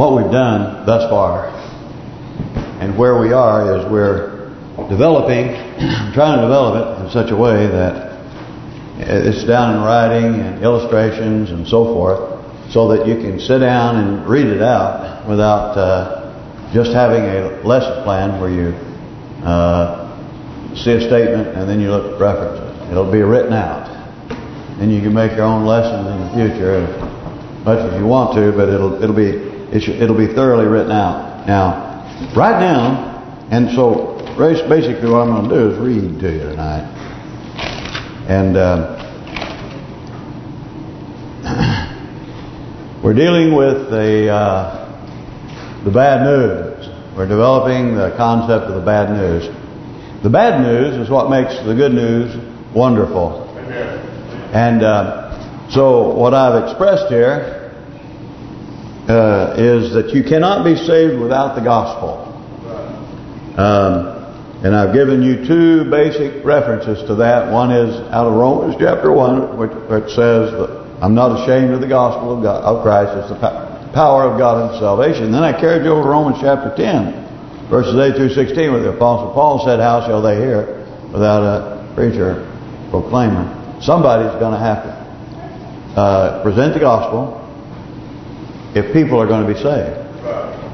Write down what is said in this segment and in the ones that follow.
what we've done thus far and where we are is we're developing, trying to develop it in such a way that it's down in writing and illustrations and so forth so that you can sit down and read it out without uh, just having a lesson plan where you uh, see a statement and then you look at references. It'll be written out. And you can make your own lessons in the future as much as you want to, but it'll it'll be it it'll be thoroughly written out. Now, right now, and so basically what I'm going to do is read to you tonight. And uh, we're dealing with the uh, the bad news. We're developing the concept of the bad news. The bad news is what makes the good news wonderful. And uh, so what I've expressed here uh, is that you cannot be saved without the gospel. Um, and I've given you two basic references to that. One is out of Romans chapter 1, which, which says, I'm not ashamed of the gospel of, God, of Christ. It's the power of God unto salvation. Then I carried you over to Romans chapter 10, verses 8 through 16, where the Apostle Paul said, How shall they hear without a preacher, proclaimer? Somebody's going to have to uh, present the gospel if people are going to be saved.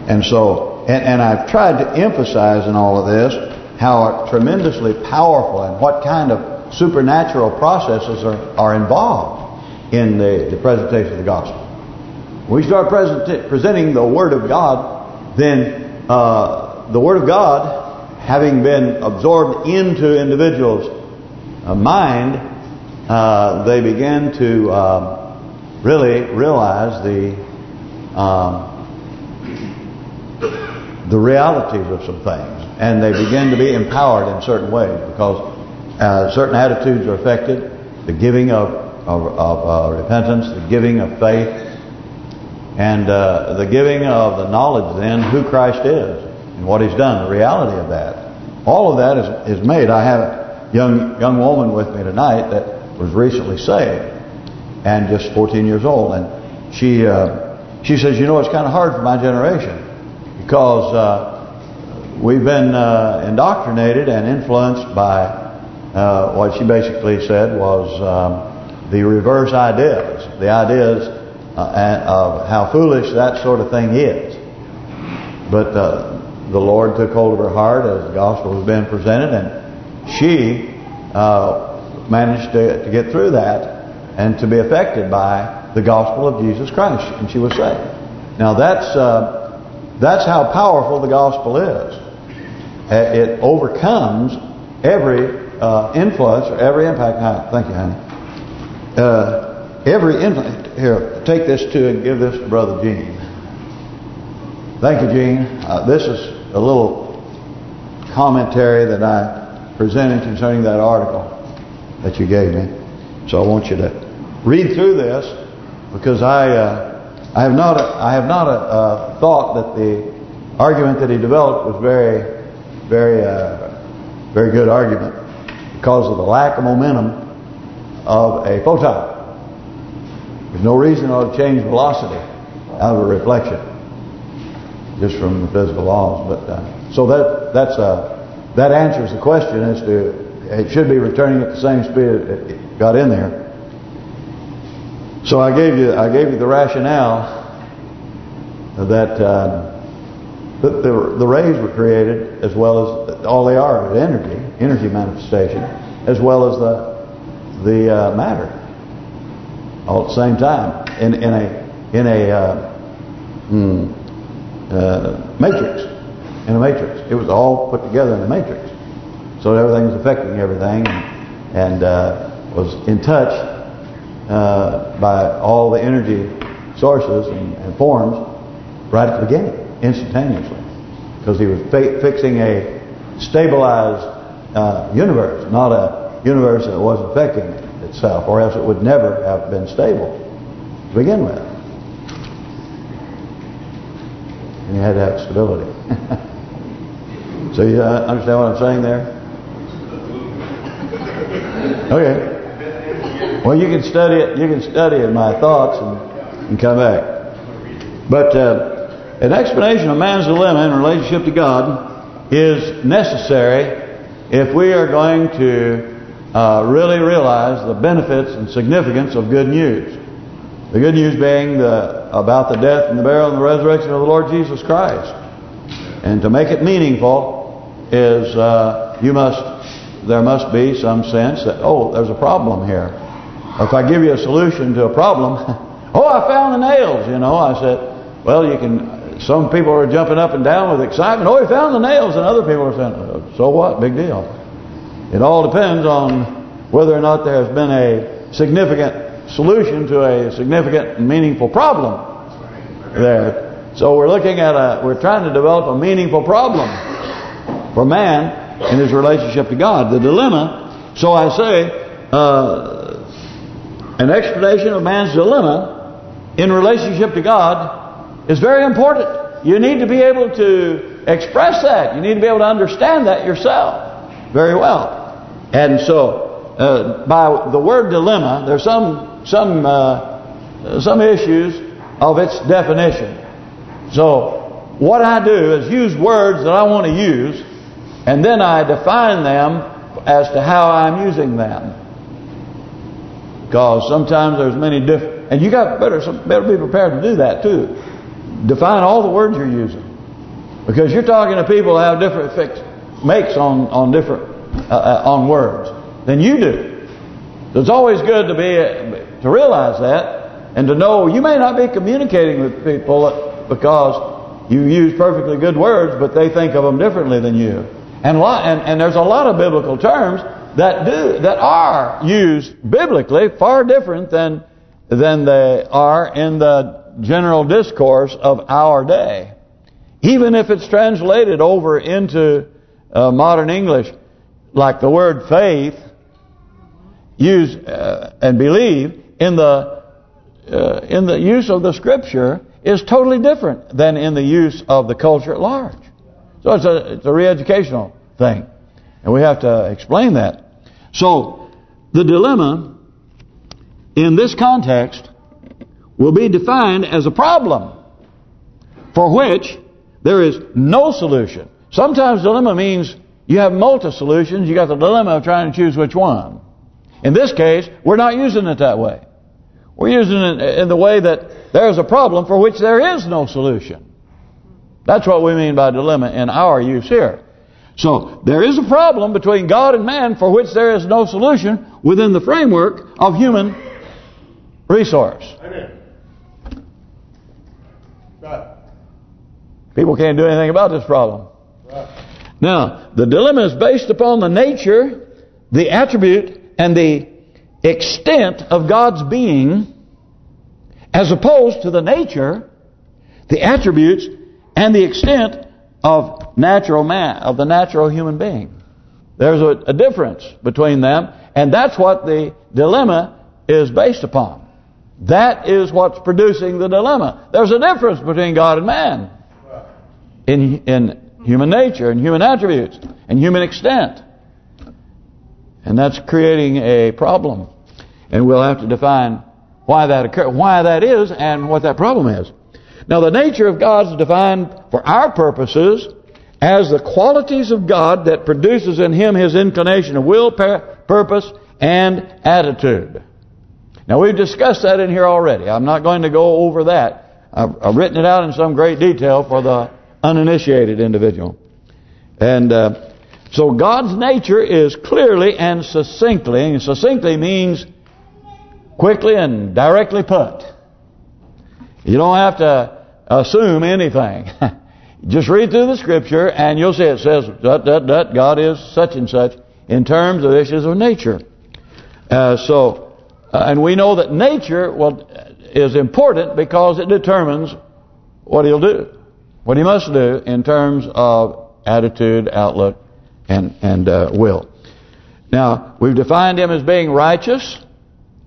And so, and, and I've tried to emphasize in all of this how tremendously powerful and what kind of supernatural processes are, are involved in the, the presentation of the gospel. When we start present, presenting the Word of God, then uh, the Word of God, having been absorbed into individuals' uh, mind, uh, they begin to um, really realize the um, the realities of some things and they begin to be empowered in certain ways because uh, certain attitudes are affected. The giving of of, of uh, repentance, the giving of faith, and uh, the giving of the knowledge then who Christ is and what He's done, the reality of that. All of that is is made. I have a young young woman with me tonight that was recently saved and just 14 years old, and she uh, she says, you know, it's kind of hard for my generation because uh, we've been uh, indoctrinated and influenced by uh, what she basically said was um, the reverse ideas, the ideas uh, of how foolish that sort of thing is. But uh, the Lord took hold of her heart as the gospel was being presented, and she uh, managed to, to get through that and to be affected by the gospel of Jesus Christ, and she was saved. Now that's uh, that's how powerful the gospel is. Uh, it overcomes every uh, influence or every impact. Hi, thank you, honey. Uh, every influence. Here, take this too and give this to Brother Gene. Thank you, Gene. Uh, this is a little commentary that I presented concerning that article that you gave me. So I want you to read through this because I uh, I have not I have not a, a thought that the argument that he developed was very very, uh, very good argument because of the lack of momentum of a photon. There's no reason to change velocity out of a reflection, just from the physical laws. But uh, so that that's uh, that answers the question as to it should be returning at the same speed it got in there. So I gave you I gave you the rationale that. Uh, the, the, the rays were created as well as all they are is energy, energy manifestation, as well as the the uh, matter, all at the same time in in a in a uh, mm, uh, matrix, in a matrix. It was all put together in a matrix, so everything was affecting everything, and, uh, was in touch uh, by all the energy sources and, and forms right at the beginning instantaneously because he was fixing a stabilized uh, universe, not a universe that was affecting itself, or else it would never have been stable to begin with. And you had to have stability. so you uh, understand what I'm saying there? Okay. Well, you can study it. You can study it, my thoughts, and, and come back. But uh, An explanation of man's dilemma in relationship to God is necessary if we are going to uh, really realize the benefits and significance of good news. The good news being the about the death and the burial and the resurrection of the Lord Jesus Christ. And to make it meaningful is uh, you must there must be some sense that oh there's a problem here. If I give you a solution to a problem, oh I found the nails. You know I said well you can. Some people are jumping up and down with excitement. Oh, he found the nails, and other people are saying, "So what? Big deal." It all depends on whether or not there has been a significant solution to a significant and meaningful problem there. So we're looking at a, we're trying to develop a meaningful problem for man in his relationship to God. The dilemma, so I say, uh, an explanation of man's dilemma in relationship to God is very important. You need to be able to express that. You need to be able to understand that yourself very well. And so, uh, by the word dilemma, there's some some uh, some issues of its definition. So, what I do is use words that I want to use, and then I define them as to how I'm using them. Because sometimes there's many different, and you got better better be prepared to do that too. Define all the words you're using, because you're talking to people that have different fix, makes on on different uh, uh, on words than you do. So it's always good to be to realize that and to know you may not be communicating with people because you use perfectly good words, but they think of them differently than you. And lot, and, and there's a lot of biblical terms that do that are used biblically far different than than they are in the general discourse of our day. Even if it's translated over into uh, modern English, like the word faith, use uh, and believe in the uh, in the use of the Scripture is totally different than in the use of the culture at large. So it's a it's a re-educational thing, and we have to explain that. So the dilemma in this context will be defined as a problem for which there is no solution. Sometimes dilemma means you have multi-solutions. You got the dilemma of trying to choose which one. In this case, we're not using it that way. We're using it in the way that there's a problem for which there is no solution. That's what we mean by dilemma in our use here. So, there is a problem between God and man for which there is no solution within the framework of human resource. Amen. Right. People can't do anything about this problem. Right. Now, the dilemma is based upon the nature, the attribute, and the extent of God's being as opposed to the nature, the attributes, and the extent of natural man, of the natural human being. There's a, a difference between them, and that's what the dilemma is based upon. That is what's producing the dilemma. There's a difference between God and man in in human nature and human attributes and human extent. And that's creating a problem. And we'll have to define why that why that is and what that problem is. Now the nature of God is defined for our purposes as the qualities of God that produces in Him His inclination of will, purpose, and attitude. Now we've discussed that in here already. I'm not going to go over that. I've, I've written it out in some great detail for the uninitiated individual. And uh, so God's nature is clearly and succinctly, and succinctly means quickly and directly put. You don't have to assume anything. Just read through the scripture and you'll see it says that, that, that God is such and such in terms of issues of nature. Uh, so, uh, and we know that nature well is important because it determines what he'll do what he must do in terms of attitude, outlook, and and uh, will. Now, we've defined him as being righteous.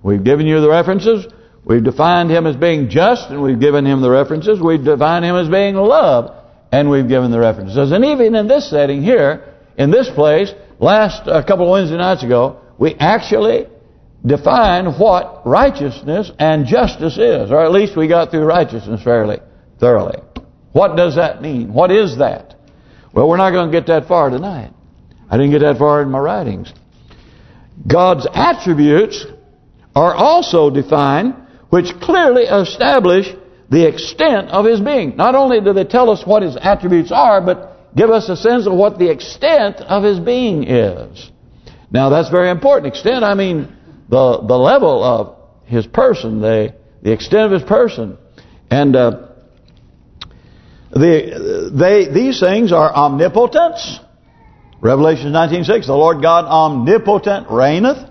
We've given you the references. We've defined him as being just, and we've given him the references. We've defined him as being love, and we've given the references. And even in this setting here, in this place, last a couple of Wednesday nights ago, we actually defined what righteousness and justice is, or at least we got through righteousness fairly thoroughly. What does that mean? What is that? Well, we're not going to get that far tonight. I didn't get that far in my writings. God's attributes are also defined, which clearly establish the extent of His being. Not only do they tell us what His attributes are, but give us a sense of what the extent of His being is. Now, that's very important. Extent, I mean the the level of His person, the the extent of His person, and uh, the they these things are omnipotence. Revelation 19:6, the Lord God omnipotent reigneth.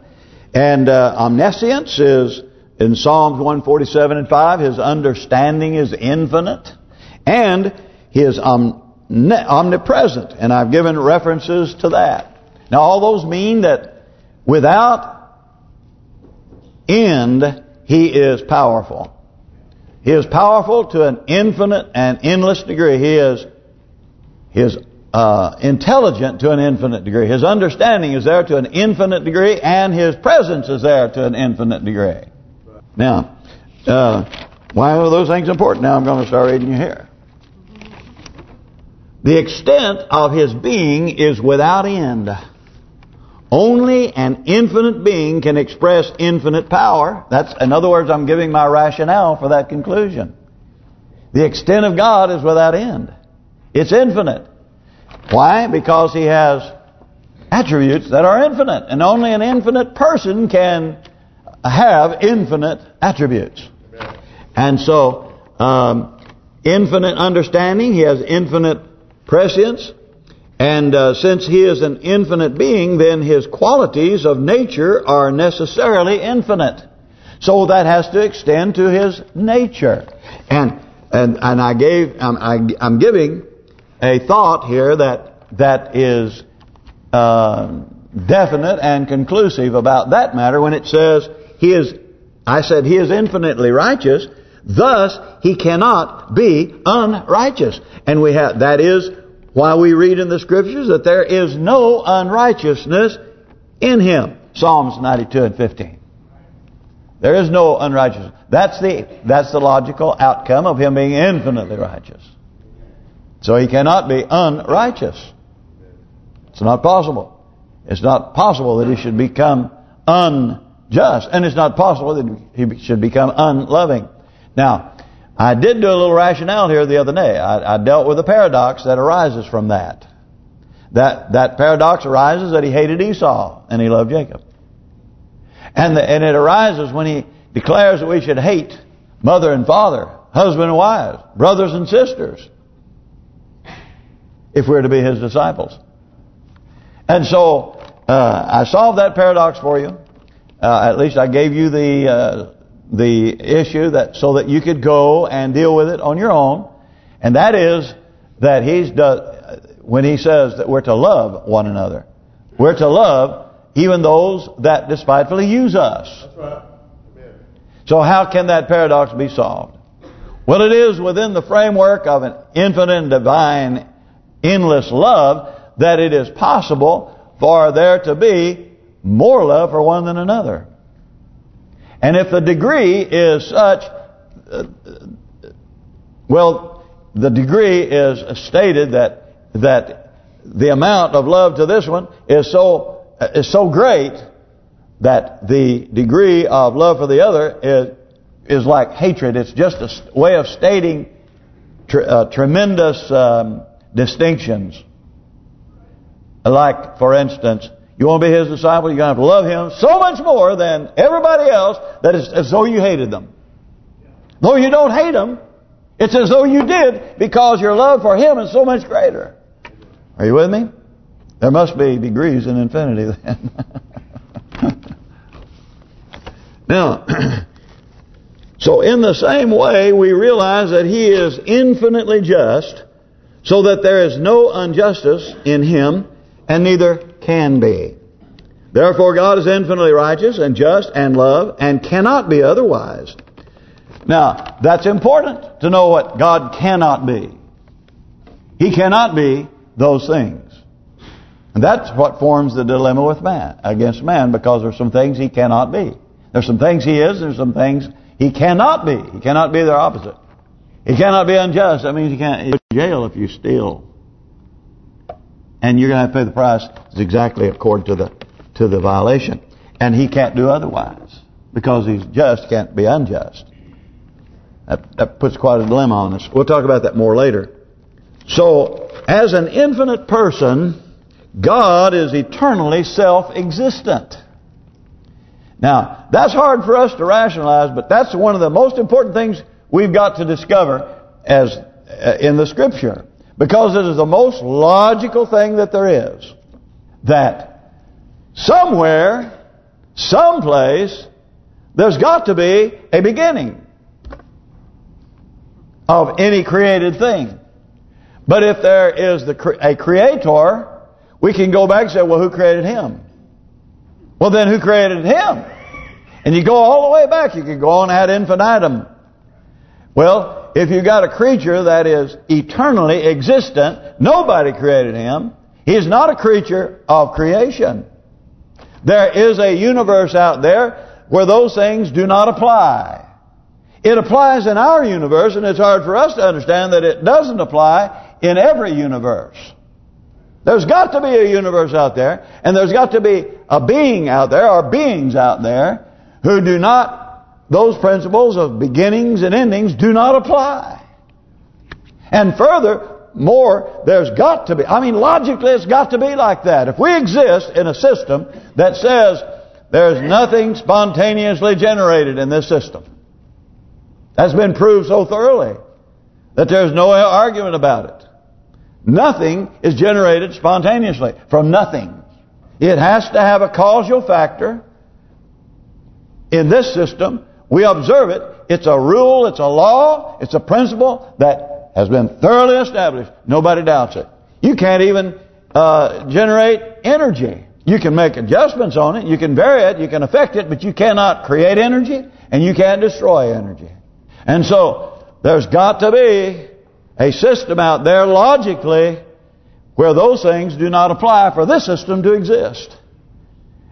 And uh, omniscience is in Psalms 147 and 5, his understanding is infinite. And he is omnipresent. And I've given references to that. Now all those mean that without end, he is powerful. He is powerful to an infinite and endless degree. He is his uh, intelligent to an infinite degree. His understanding is there to an infinite degree, and his presence is there to an infinite degree. Now, uh, why are those things important? Now I'm going to start reading you here. The extent of his being is without end. Only an infinite being can express infinite power. That's, in other words, I'm giving my rationale for that conclusion. The extent of God is without end. It's infinite. Why? Because he has attributes that are infinite. And only an infinite person can have infinite attributes. And so, um, infinite understanding, he has infinite prescience. And uh, since he is an infinite being, then his qualities of nature are necessarily infinite. So that has to extend to his nature. And and and I gave I'm I, I'm giving a thought here that that is uh, definite and conclusive about that matter when it says he is. I said he is infinitely righteous. Thus, he cannot be unrighteous. And we have that is why we read in the scriptures that there is no unrighteousness in him. Psalms 92 and 15. There is no unrighteousness. That's the that's the logical outcome of him being infinitely righteous. So he cannot be unrighteous. It's not possible. It's not possible that he should become unjust. And it's not possible that he should become unloving. Now, I did do a little rationale here the other day. I, I dealt with a paradox that arises from that. That that paradox arises that he hated Esau and he loved Jacob. And the, and it arises when he declares that we should hate mother and father, husband and wives, brothers and sisters, if we're to be his disciples. And so uh, I solved that paradox for you. Uh, at least I gave you the uh, the issue that so that you could go and deal with it on your own. And that is that he's does when he says that we're to love one another. We're to love even those that despitefully use us. That's right. Amen. So how can that paradox be solved? Well, it is within the framework of an infinite and divine, endless love that it is possible for there to be more love for one than another. And if the degree is such, uh, well, the degree is stated that that the amount of love to this one is so is so great that the degree of love for the other is is like hatred. It's just a way of stating tr uh, tremendous um, distinctions. Like, for instance, you want to be his disciple, you're going to have to love him so much more than everybody else that it's as though you hated them. Though you don't hate them, it's as though you did because your love for him is so much greater. Are you with me? There must be degrees in infinity then. now, so in the same way, we realize that he is infinitely just, so that there is no injustice in him, and neither can be. Therefore God is infinitely righteous and just and love and cannot be otherwise. Now, that's important to know what God cannot be. He cannot be those things. And that's what forms the dilemma with man, against man, because there's some things he cannot be. There's some things he is, there's some things he cannot be. He cannot be their opposite. He cannot be unjust. That means he can't go to jail if you steal. And you're going to have to pay the price. It's exactly according to the to the violation. And he can't do otherwise. Because he's just, can't be unjust. That, that puts quite a dilemma on us. We'll talk about that more later. So, as an infinite person, God is eternally self-existent. Now, that's hard for us to rationalize, but that's one of the most important things we've got to discover as uh, in the Scripture. Because it is the most logical thing that there is. That somewhere, someplace, there's got to be a beginning of any created thing. But if there is the a creator, we can go back and say, well, who created him? Well, then who created him? And you go all the way back. You can go on ad infinitum. Well, if you got a creature that is eternally existent, nobody created him. He's not a creature of creation. There is a universe out there where those things do not apply. It applies in our universe, and it's hard for us to understand that it doesn't apply in every universe. There's got to be a universe out there, and there's got to be a being out there, or beings out there, who do not, those principles of beginnings and endings do not apply. And further, more, there's got to be, I mean, logically it's got to be like that. If we exist in a system that says there's nothing spontaneously generated in this system, that's been proved so thoroughly that there's no argument about it. Nothing is generated spontaneously from nothing. It has to have a causal factor. In this system, we observe it. It's a rule, it's a law, it's a principle that has been thoroughly established. Nobody doubts it. You can't even uh, generate energy. You can make adjustments on it, you can vary it, you can affect it, but you cannot create energy and you can't destroy energy. And so, there's got to be a system out there logically where those things do not apply for this system to exist.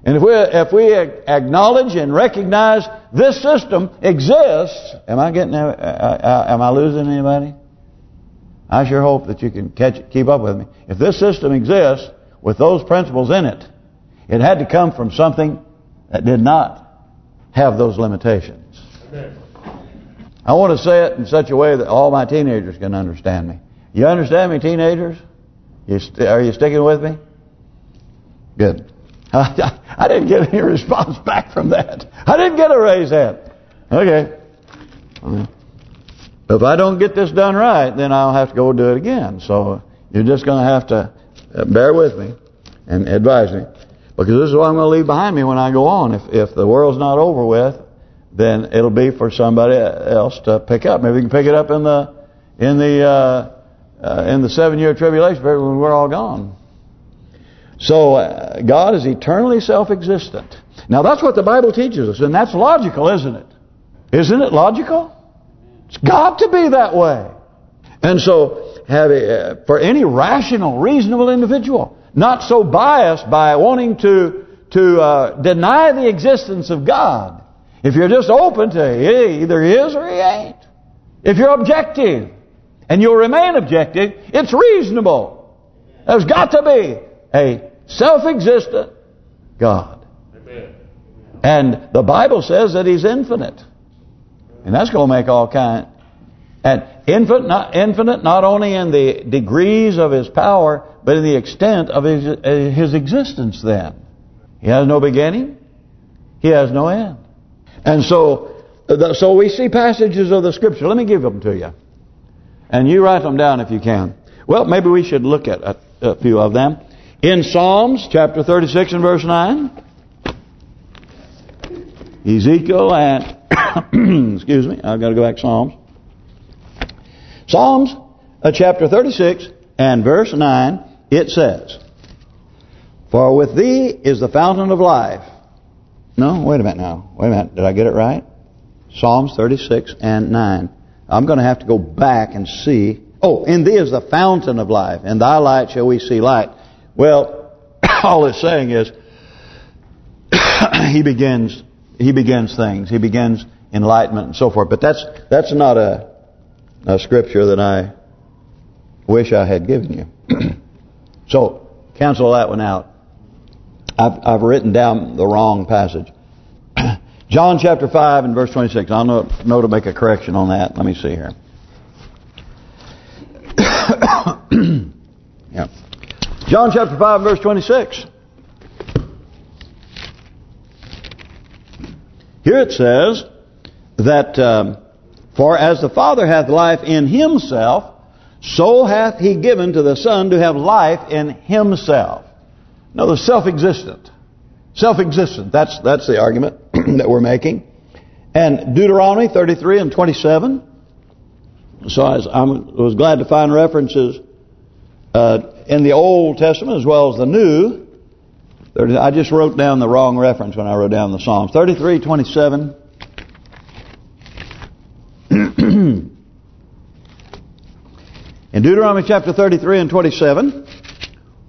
And if we if we acknowledge and recognize this system exists, am I getting uh, uh, am I losing anybody? I sure hope that you can catch keep up with me. If this system exists with those principles in it, it had to come from something that did not have those limitations. I want to say it in such a way that all my teenagers can understand me. You understand me, teenagers? You are you sticking with me? Good. I didn't get any response back from that. I didn't get a raise hand. Okay. If I don't get this done right, then I'll have to go do it again. So you're just going to have to uh, bear with me and advise me. Because this is what I'm going to leave behind me when I go on. If if the world's not over with, then it'll be for somebody else to pick up. Maybe we can pick it up in the in the uh, uh, in the seven year tribulation period when we're all gone. So uh, God is eternally self-existent. Now that's what the Bible teaches us, and that's logical, isn't it? Isn't it logical? It's got to be that way. And so, have a, uh, for any rational, reasonable individual, not so biased by wanting to to uh, deny the existence of God, if you're just open to he either is or he ain't. If you're objective, and you'll remain objective, it's reasonable. There's got to be a self-existent God. Amen. And the Bible says that He's infinite. And that's going to make all kind. And infinite not, infinite not only in the degrees of His power, but in the extent of His, his existence then. He has no beginning. He has no end. And so, so we see passages of the Scripture. Let me give them to you. And you write them down if you can. Well, maybe we should look at a, a few of them. In Psalms chapter 36 and verse 9. Ezekiel and, excuse me, I've got to go back to Psalms. Psalms uh, chapter 36 and verse 9, it says, For with thee is the fountain of life. No, wait a minute now. Wait a minute. Did I get it right? Psalms 36 and 9. I'm going to have to go back and see. Oh, in thee is the fountain of life. In thy light shall we see light. Well, all it's saying is he begins he begins things. He begins enlightenment and so forth. But that's that's not a a scripture that I wish I had given you. so, cancel that one out. I've, I've written down the wrong passage. John chapter 5 and verse 26. I'll know, know to make a correction on that. Let me see here. yeah. John chapter 5 verse 26. Here it says that, um, For as the Father hath life in himself, so hath he given to the Son to have life in himself. No, the self-existent. Self-existent. That's that's the argument that we're making. And Deuteronomy 33 and 27. So I was, I was glad to find references uh, in the Old Testament as well as the New. I just wrote down the wrong reference when I wrote down the Psalms. 33, 27. in Deuteronomy chapter 33 and 27,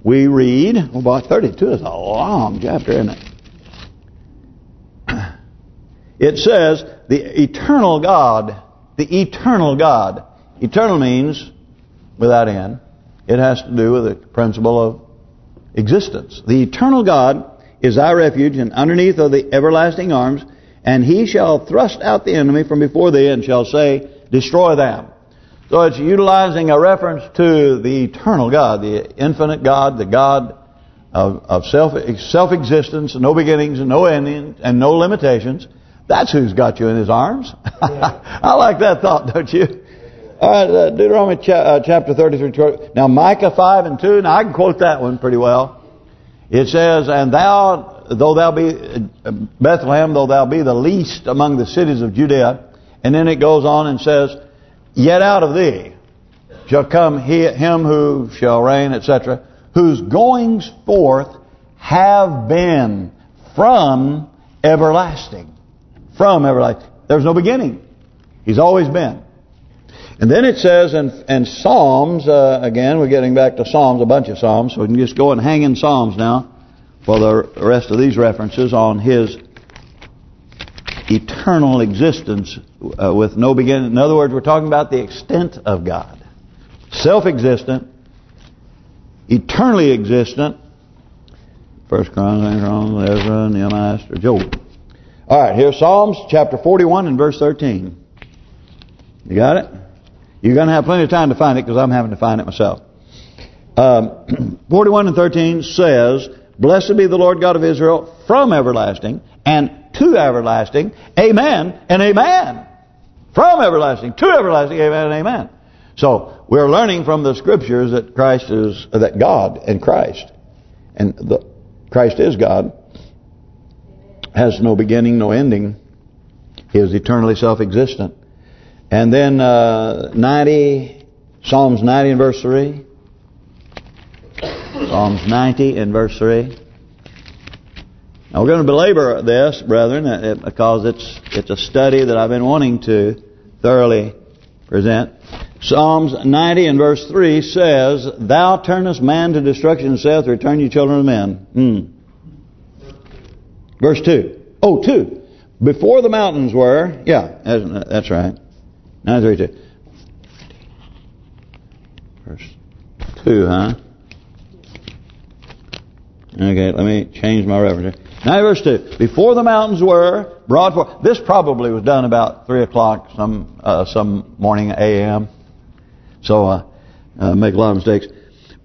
we read, well, about 32 is a long chapter, isn't it? It says, the eternal God, the eternal God. Eternal means without end. It has to do with the principle of existence. The eternal God is our refuge, and underneath are the everlasting arms, and he shall thrust out the enemy from before thee, and shall say, destroy them. So it's utilizing a reference to the eternal God, the infinite God, the God of, of self self-existence, no beginnings and no endings and no limitations. That's who's got you in his arms. Yeah. I like that thought, don't you? Uh, Deuteronomy uh, chapter 33. Now Micah 5 and 2, now I can quote that one pretty well. It says, And thou, though thou be, uh, Bethlehem, though thou be the least among the cities of Judea, and then it goes on and says, Yet out of thee shall come he, him who shall reign, etc., whose goings forth have been from everlasting. From everlasting. There's no beginning. He's always been. And then it says in, in Psalms, uh, again, we're getting back to Psalms, a bunch of Psalms, so we can just go and hang in Psalms now for the rest of these references on his eternal existence uh, with no beginning. In other words, we're talking about the extent of God. Self-existent, eternally existent. First Chronicles, Ezra, Nehemiah, or Job. All right, here's Psalms chapter 41 and verse 13. You got it? You're going to have plenty of time to find it because I'm having to find it myself. Um, 41 and 13 says, Blessed be the Lord God of Israel from everlasting and to everlasting. Amen and amen. From everlasting to everlasting. Amen and amen. So we're learning from the scriptures that Christ is that God and Christ and the Christ is God has no beginning, no ending. He is eternally self-existent. And then uh, 90, Psalms 90 and verse 3. Psalms 90 and verse 3. Now we're going to belabor this, brethren, uh, because it's it's a study that I've been wanting to thoroughly present. Psalms 90 and verse 3 says, Thou turnest man to destruction and saith, Return ye children of men. Hmm. Verse 2. Oh, 2. Before the mountains were, yeah, that's right. 932. Verse 2, huh? Okay, let me change my reference. Now verse 2. Before the mountains were brought forth. This probably was done about 3 o'clock some uh, some morning a.m. So uh, uh, make a lot of mistakes.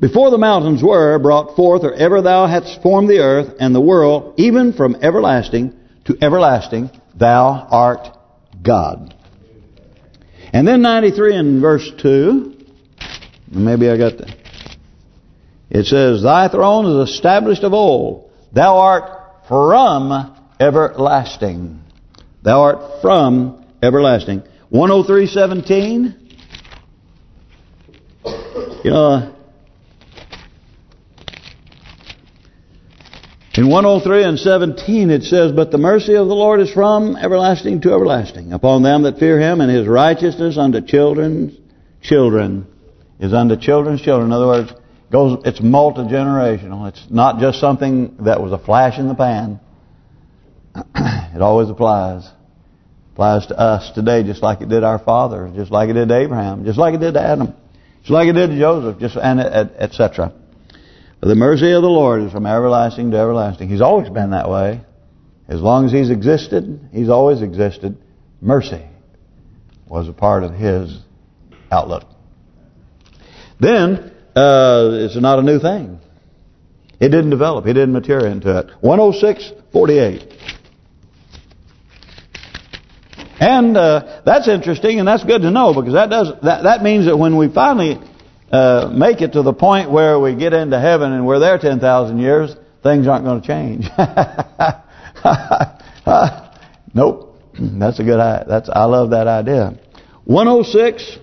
Before the mountains were brought forth, or ever thou hadst formed the earth and the world, even from everlasting to everlasting, thou art God. And then 93 in verse 2, maybe I got that. It says, Thy throne is established of old. Thou art from everlasting. Thou art from everlasting. 103.17. You know, In 103 and 17 it says, But the mercy of the Lord is from everlasting to everlasting, upon them that fear him, and his righteousness unto children's children is unto children's children. In other words, goes it's multi-generational. It's not just something that was a flash in the pan. it always applies. applies to us today just like it did our fathers, just like it did Abraham, just like it did Adam, just like it did Joseph, just and etc. The mercy of the Lord is from everlasting to everlasting. He's always been that way. As long as He's existed, He's always existed. Mercy was a part of His outlook. Then, uh, it's not a new thing. It didn't develop. It didn't mature into it. 106.48. And uh, that's interesting, and that's good to know because that does that that means that when we finally uh, make it to the point where we get into heaven and we're there 10,000 years, things aren't going to change. nope, that's a good. That's I love that idea. 106,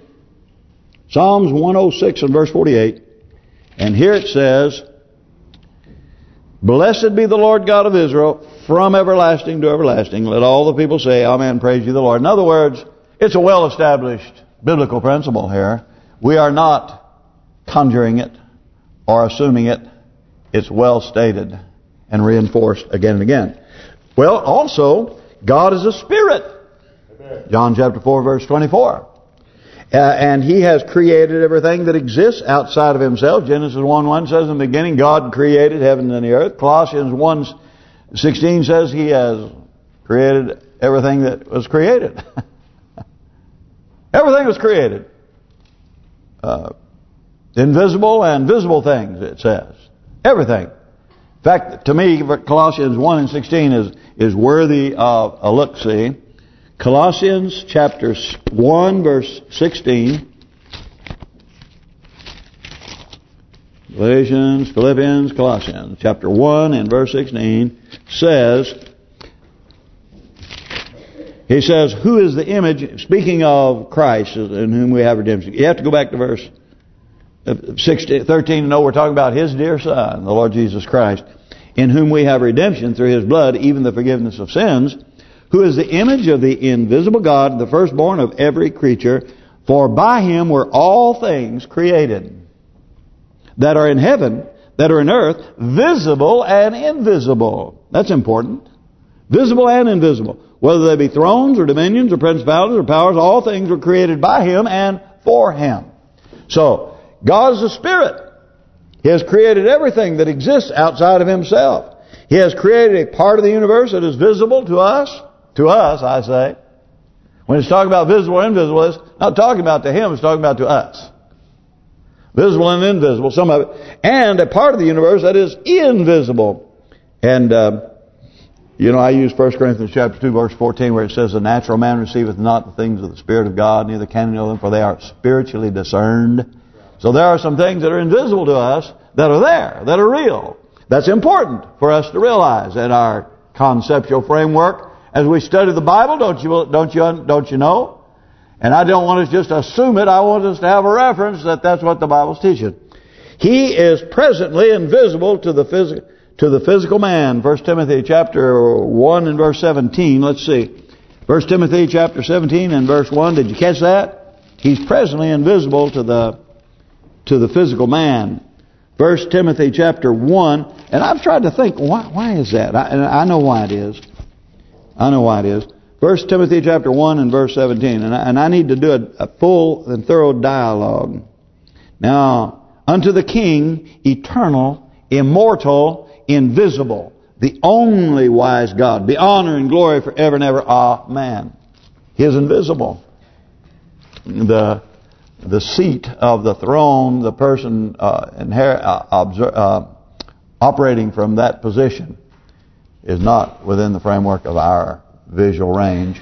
Psalms 106 and verse 48, and here it says, Blessed be the Lord God of Israel from everlasting to everlasting. Let all the people say, Amen, praise you the Lord. In other words, it's a well-established biblical principle here. We are not conjuring it or assuming it. It's well stated and reinforced again and again. Well, also, God is a spirit. John chapter 4, verse 24. Uh, and He has created everything that exists outside of Himself. Genesis 1:1 says, In the beginning God created heaven and the earth. Colossians 1:16 says He has created everything that was created. everything was created. Uh, invisible and visible things, it says. Everything. In fact, to me, Colossians 1 and 16 is is worthy of a look-see. Colossians chapter 1 verse 16. Galatians, Philippians, Colossians chapter 1 and verse 16 says he says, who is the image, speaking of Christ in whom we have redemption. You have to go back to verse Uh, 16, 13 to know we're talking about His dear Son, the Lord Jesus Christ, in whom we have redemption through His blood, even the forgiveness of sins, who is the image of the invisible God, the firstborn of every creature. For by him were all things created that are in heaven, that are in earth, visible and invisible. That's important. Visible and invisible. Whether they be thrones or dominions or principalities or powers, all things were created by him and for him. So, God is a spirit. He has created everything that exists outside of himself. He has created a part of the universe that is visible to us to us, I say. When it's talking about visible and invisible, it's not talking about to him, it's talking about to us. Visible and invisible, some of it. And a part of the universe that is invisible. And, uh, you know, I use 1 Corinthians chapter 2, verse 14, where it says, The natural man receiveth not the things of the Spirit of God, neither can he know them, for they are spiritually discerned. So there are some things that are invisible to us that are there, that are real. That's important for us to realize in our conceptual framework as we study the Bible, don't you don't you don't you know? And I don't want us just to assume it. I want us to have a reference that that's what the Bible's teaching. He is presently invisible to the physical to the physical man. 1 Timothy chapter 1 and verse 17. Let's see. 1 Timothy chapter 17 and verse 1. Did you catch that? He's presently invisible to the to the physical man. 1 Timothy chapter 1. And I've tried to think, why why is that? I, and I know why it is. I know why it is. First Timothy chapter 1 and verse 17. And I, and I need to do a, a full and thorough dialogue. Now, unto the King, eternal, immortal, invisible, the only wise God, be honor and glory forever and ever. Amen. He is invisible. The the seat of the throne, the person uh, uh, uh, operating from that position is not within the framework of our visual range,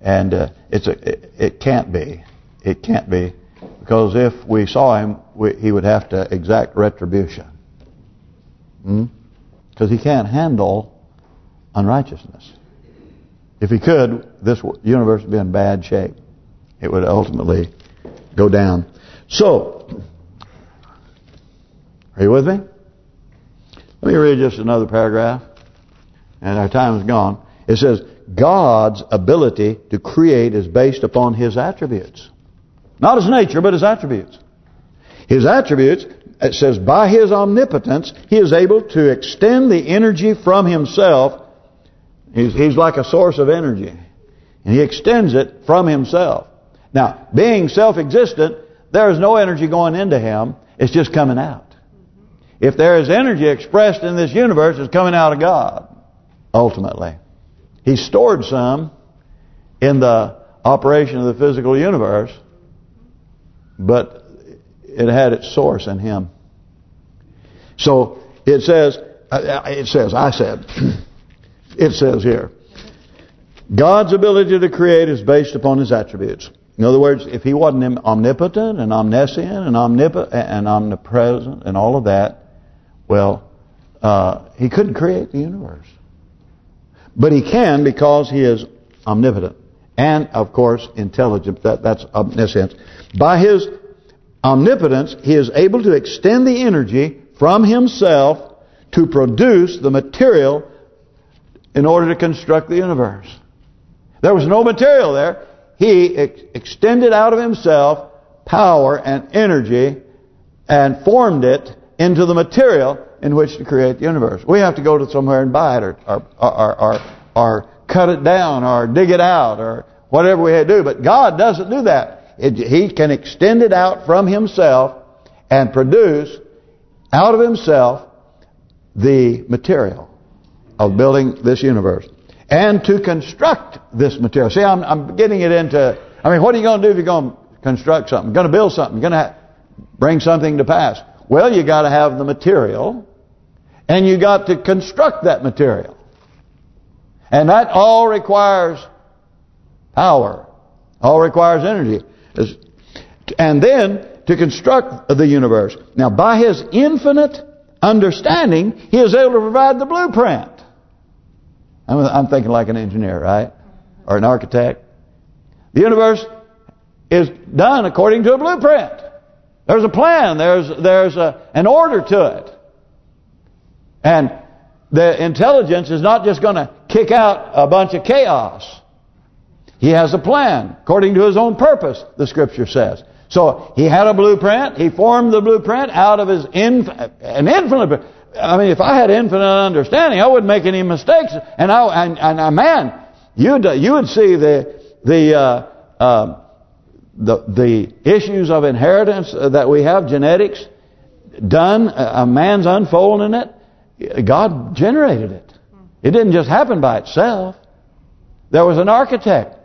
and uh, it's a it, it, can't be, it can't be, because if we saw him, we, he would have to exact retribution, because hmm? he can't handle unrighteousness. If he could, this universe would be in bad shape. It would ultimately go down. So, are you with me? Let me read just another paragraph and our time is gone. It says, God's ability to create is based upon His attributes. Not His nature, but His attributes. His attributes, it says, by His omnipotence, He is able to extend the energy from Himself. He's, he's like a source of energy. And He extends it from Himself. Now, being self-existent, there is no energy going into Him. It's just coming out. If there is energy expressed in this universe, it's coming out of God, ultimately. He stored some in the operation of the physical universe, but it had its source in Him. So it says, uh, it says, I said, it says here, God's ability to create is based upon His attributes. In other words, if He wasn't omnipotent and omniscient and and omnipresent and all of that, well, uh, He couldn't create the universe. But He can because He is omnipotent. And, of course, intelligent. That That's omniscience. By His omnipotence, He is able to extend the energy from Himself to produce the material in order to construct the universe. There was no material there. He ex extended out of himself power and energy and formed it into the material in which to create the universe. We have to go to somewhere and buy it or or, or, or, or cut it down or dig it out or whatever we had to do. But God doesn't do that. It, he can extend it out from himself and produce out of himself the material of building this universe and to construct this material. See, I'm, I'm getting it into, I mean, what are you going to do if you're going to construct something? You're going to build something. You're going to bring something to pass. Well, you got to have the material and you got to construct that material. And that all requires power. All requires energy. And then to construct the universe. Now, by His infinite understanding, He is able to provide the blueprint. I'm, I'm thinking like an engineer, right? Or an architect. The universe is done according to a blueprint. There's a plan. There's there's a, an order to it. And the intelligence is not just going to kick out a bunch of chaos. He has a plan according to his own purpose, the Scripture says. So he had a blueprint. He formed the blueprint out of his inf an infinite. I mean, if I had infinite understanding, I wouldn't make any mistakes. And I and, and uh, man, you'd you would see the the uh, uh, the the issues of inheritance that we have, genetics, done. A man's unfolding it. God generated it. It didn't just happen by itself. There was an architect.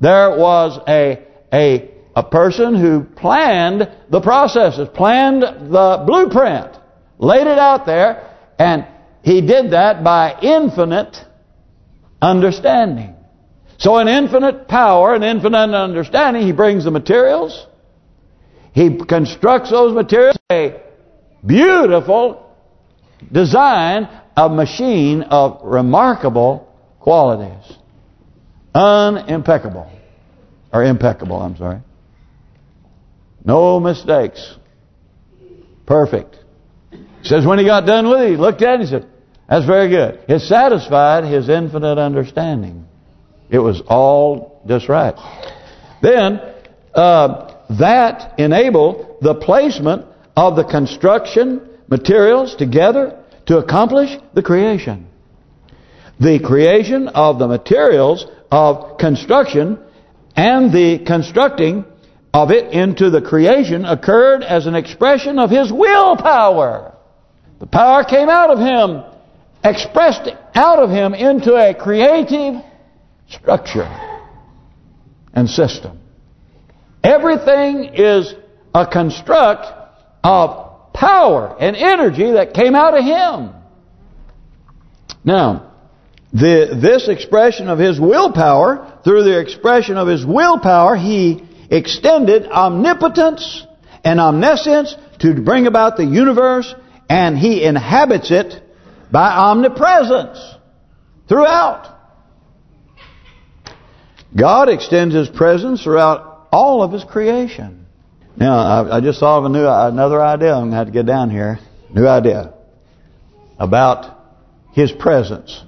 There was a a a person who planned the processes, planned the blueprint, laid it out there, and he did that by infinite understanding. So an infinite power, an infinite understanding, he brings the materials, he constructs those materials, a beautiful design, a machine of remarkable qualities. Unimpeccable. Or impeccable, I'm sorry. No mistakes. Perfect. Says when he got done with it, he looked at it and said, that's very good. It satisfied his infinite understanding. It was all just right. Then, uh, that enabled the placement of the construction materials together to accomplish the creation. The creation of the materials of construction and the constructing of it into the creation occurred as an expression of his willpower. The power came out of him, expressed out of him into a creative structure and system. Everything is a construct of power and energy that came out of him. Now, the, this expression of his willpower, through the expression of his willpower, he extended omnipotence and omniscience to bring about the universe, and He inhabits it by omnipresence throughout. God extends His presence throughout all of His creation. Now, I, I just thought of a new another idea. I'm going to have to get down here. New idea about His presence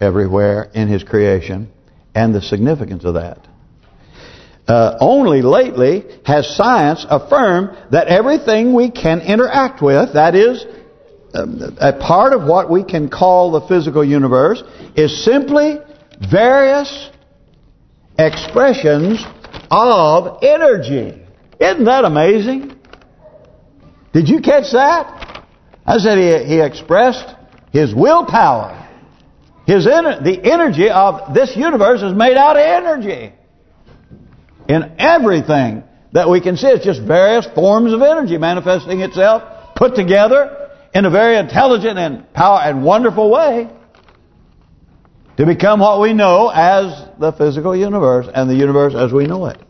everywhere in His creation and the significance of that. Uh, only lately has science affirmed that everything we can interact with, that is, um, a part of what we can call the physical universe, is simply various expressions of energy. Isn't that amazing? Did you catch that? I said he, he expressed his willpower. His The energy of this universe is made out of energy. In everything that we can see, it's just various forms of energy manifesting itself, put together in a very intelligent and power and wonderful way to become what we know as the physical universe and the universe as we know it.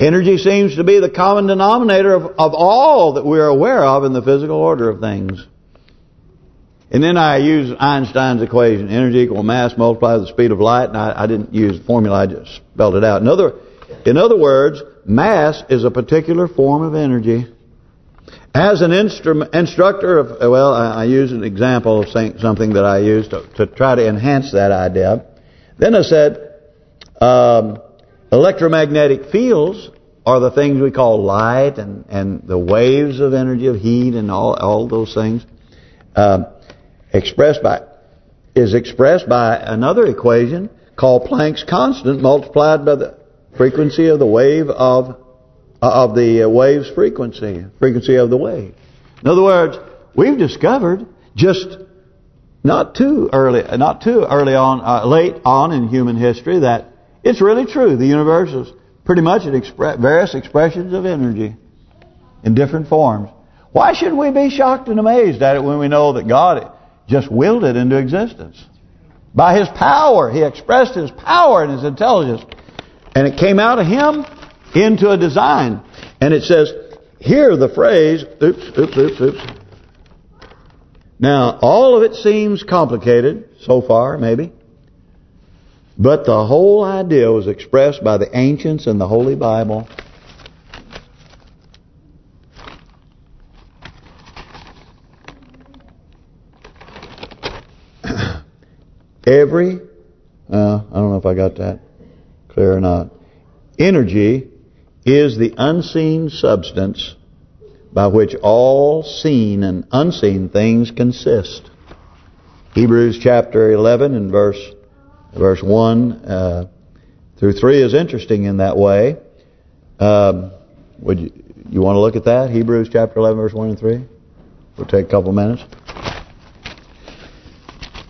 Energy seems to be the common denominator of, of all that we are aware of in the physical order of things. And then I use Einstein's equation, energy equal mass multiplied the speed of light, and I, I didn't use the formula, I just spelled it out. In other, in other words, mass is a particular form of energy. As an instructor of, well, I, I use an example of saying something that I used to, to, try to enhance that idea. Then I said, um, electromagnetic fields are the things we call light and and the waves of energy of heat and all all those things. Um, expressed by is expressed by another equation called Planck's constant multiplied by the frequency of the wave of uh, of the uh, wave's frequency, frequency of the wave. In other words, we've discovered just not too early, not too early on, uh, late on in human history that it's really true. The universe is pretty much an expre various expressions of energy in different forms. Why should we be shocked and amazed at it when we know that God just willed it into existence? By His power, He expressed His power and His intelligence. And it came out of Him into a design. And it says, here the phrase, oops, oops, oops, oops. Now, all of it seems complicated so far, maybe. But the whole idea was expressed by the ancients in the Holy Bible. Every, uh, I don't know if I got that clear or not. Energy is the unseen substance by which all seen and unseen things consist. Hebrews chapter 11 and verse verse 1 uh, through 3 is interesting in that way. Um, would you, you want to look at that? Hebrews chapter 11 verse 1 and 3? We'll take a couple minutes.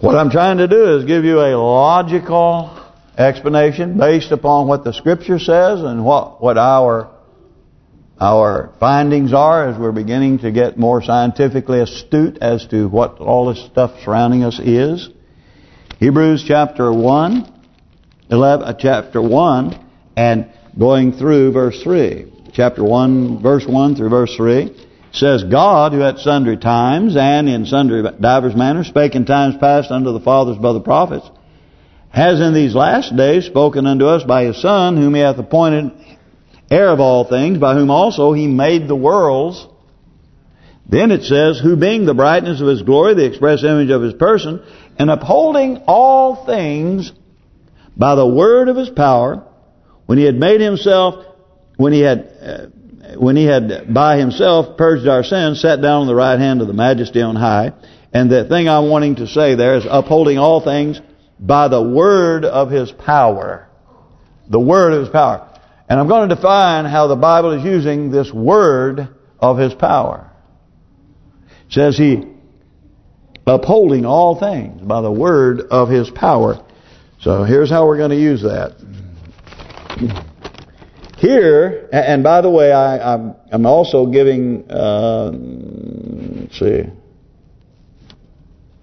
What I'm trying to do is give you a logical explanation based upon what the Scripture says and what what our our findings are as we're beginning to get more scientifically astute as to what all this stuff surrounding us is. Hebrews chapter 1, 11, uh, chapter 1, and going through verse 3. Chapter 1, verse 1 through verse 3 says, God, who at sundry times and in sundry divers manners spake in times past unto the fathers by the prophets, has in these last days spoken unto us by his Son, whom he hath appointed heir of all things, by whom also he made the worlds. Then it says, who being the brightness of his glory, the express image of his person, and upholding all things by the word of his power, when he had made himself, when he had, uh, when he had by himself purged our sins, sat down on the right hand of the majesty on high. And the thing I'm wanting to say there is upholding all things by the word of his power. The word of his power. And I'm going to define how the Bible is using this word of his power. It says he upholding all things by the word of his power. So here's how we're going to use that. Here, and by the way, I, am also giving, uh, let's see,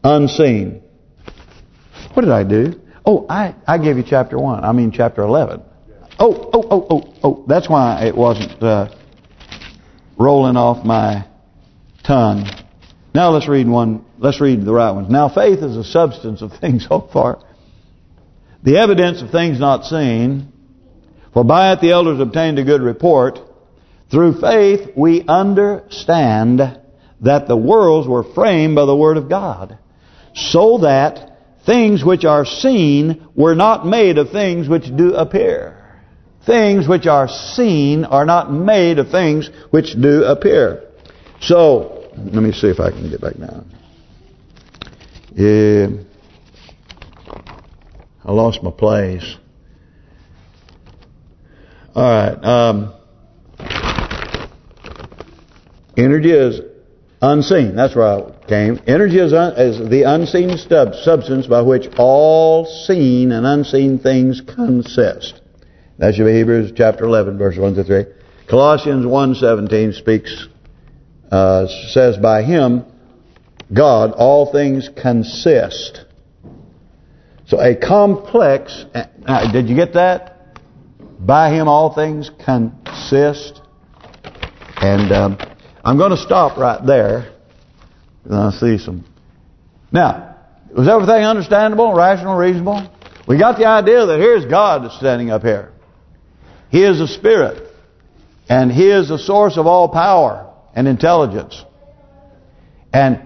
unseen. What did I do? Oh, I, I gave you chapter 1. I mean chapter 11. Oh, oh, oh, oh, oh. That's why it wasn't uh, rolling off my tongue. Now let's read one. Let's read the right ones. Now faith is a substance of things hoped for. The evidence of things not seen. For by it the elders obtained a good report. Through faith we understand that the worlds were framed by the word of God. So that Things which are seen were not made of things which do appear. Things which are seen are not made of things which do appear. So, let me see if I can get back down. Yeah. I lost my place. All right. Um, energy is unseen. That's where I came. Energy is, un, is the unseen substance by which all seen and unseen things consist. That should be Hebrews chapter 11, verse 1 to 3. Colossians 1.17 speaks, uh, says, By Him, God, all things consist. So a complex, uh, did you get that? By Him all things consist. And um, I'm going to stop right there. And I see some. Now, was everything understandable, rational, reasonable? We got the idea that here's God standing up here. He is a spirit. And He is the source of all power and intelligence. And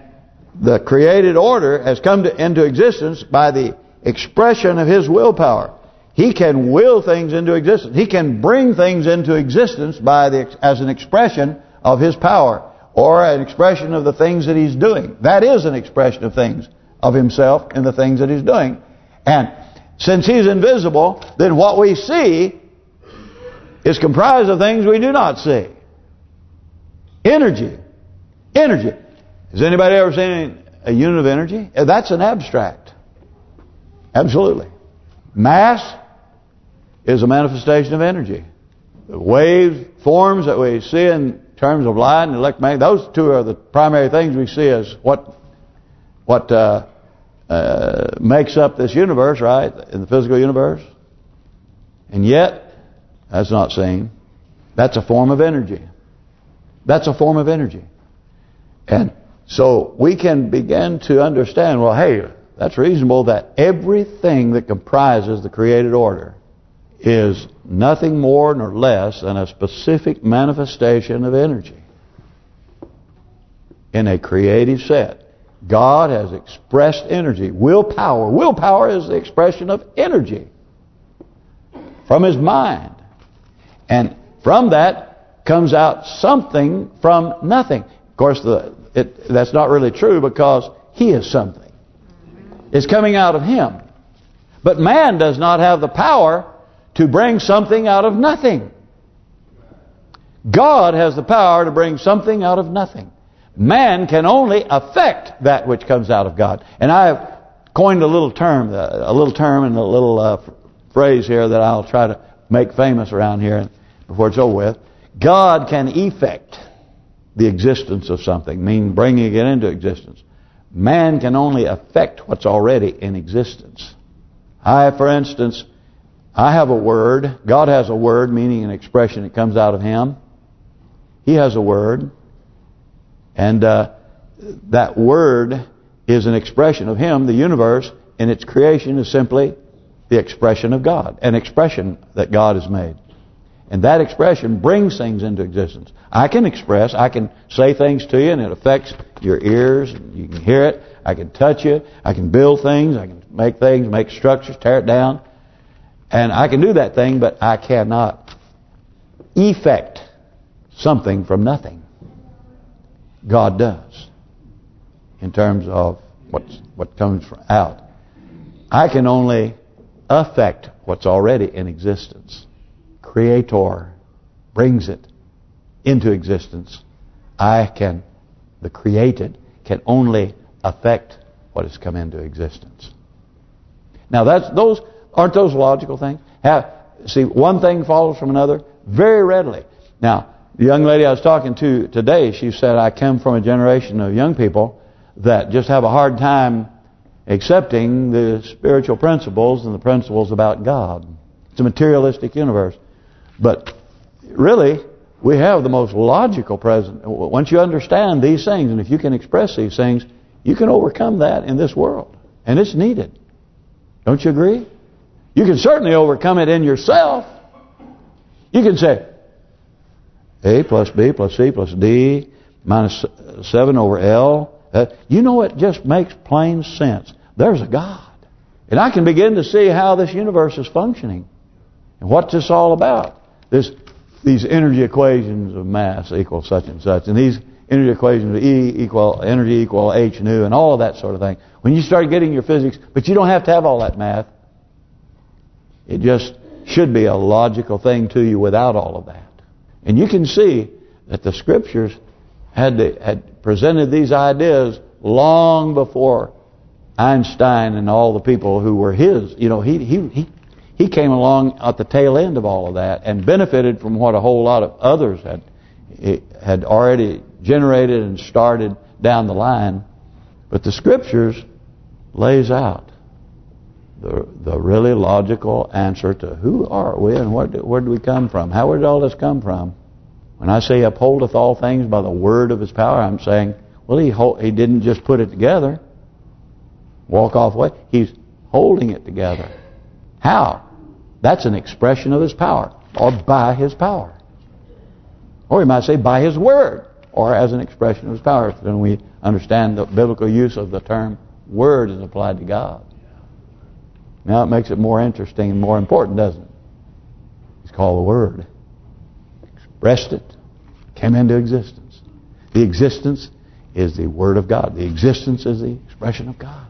the created order has come to, into existence by the expression of His willpower. He can will things into existence. He can bring things into existence by the as an expression of His power or an expression of the things that He's doing. That is an expression of things of Himself and the things that He's doing. And since He's invisible, then what we see is comprised of things we do not see. Energy. Energy. Has anybody ever seen a unit of energy? Eh, that's an abstract. Absolutely. Mass is a manifestation of energy. The wave forms that we see in terms of light and electromagnetic, those two are the primary things we see as what what uh, uh, makes up this universe, right, in the physical universe. And yet, that's not seen. That's a form of energy. That's a form of energy. And so we can begin to understand, well, hey, that's reasonable that everything that comprises the created order is nothing more nor less than a specific manifestation of energy in a creative set. God has expressed energy, willpower. Willpower is the expression of energy from His mind. And from that comes out something from nothing. Of course, the it, that's not really true because He is something. It's coming out of Him. But man does not have the power to bring something out of nothing. God has the power to bring something out of nothing. Man can only affect that which comes out of God. And I have coined a little term, a little term and a little uh, phrase here that I'll try to make famous around here before it's over with. God can effect the existence of something, meaning bringing it into existence. Man can only affect what's already in existence. I, for instance, I have a word. God has a word, meaning an expression that comes out of Him. He has a word. And uh, that word is an expression of Him, the universe, and its creation is simply the expression of God, an expression that God has made. And that expression brings things into existence. I can express, I can say things to you and it affects your ears, you can hear it, I can touch you. I can build things, I can make things, make structures, tear it down. And I can do that thing, but I cannot effect something from nothing. God does. In terms of what's, what comes out. I can only affect what's already in existence. Creator brings it into existence. I can, the created, can only affect what has come into existence. Now that's those Aren't those logical things? Have, see, one thing follows from another very readily. Now, the young lady I was talking to today, she said, I come from a generation of young people that just have a hard time accepting the spiritual principles and the principles about God. It's a materialistic universe. But really, we have the most logical present. Once you understand these things, and if you can express these things, you can overcome that in this world. And it's needed. Don't you agree? You can certainly overcome it in yourself. You can say, A plus B plus C plus D minus 7 over L. Uh, you know it just makes plain sense. There's a God. And I can begin to see how this universe is functioning. And what's this all about? This These energy equations of mass equal such and such. And these energy equations of E equal energy equal H nu and all of that sort of thing. When you start getting your physics, but you don't have to have all that math. It just should be a logical thing to you without all of that. And you can see that the Scriptures had had presented these ideas long before Einstein and all the people who were his. You know, he he he he came along at the tail end of all of that and benefited from what a whole lot of others had had already generated and started down the line. But the Scriptures lays out the the really logical answer to who are we and where do, where do we come from? How did all this come from? When I say upholdeth all things by the word of his power, I'm saying, well, he he didn't just put it together, walk off away. He's holding it together. How? That's an expression of his power, or by his power. Or you might say by his word, or as an expression of his power. Then we understand the biblical use of the term word is applied to God. Now it makes it more interesting and more important, doesn't it? It's called the Word. Expressed it, came into existence. The existence is the Word of God. The existence is the expression of God.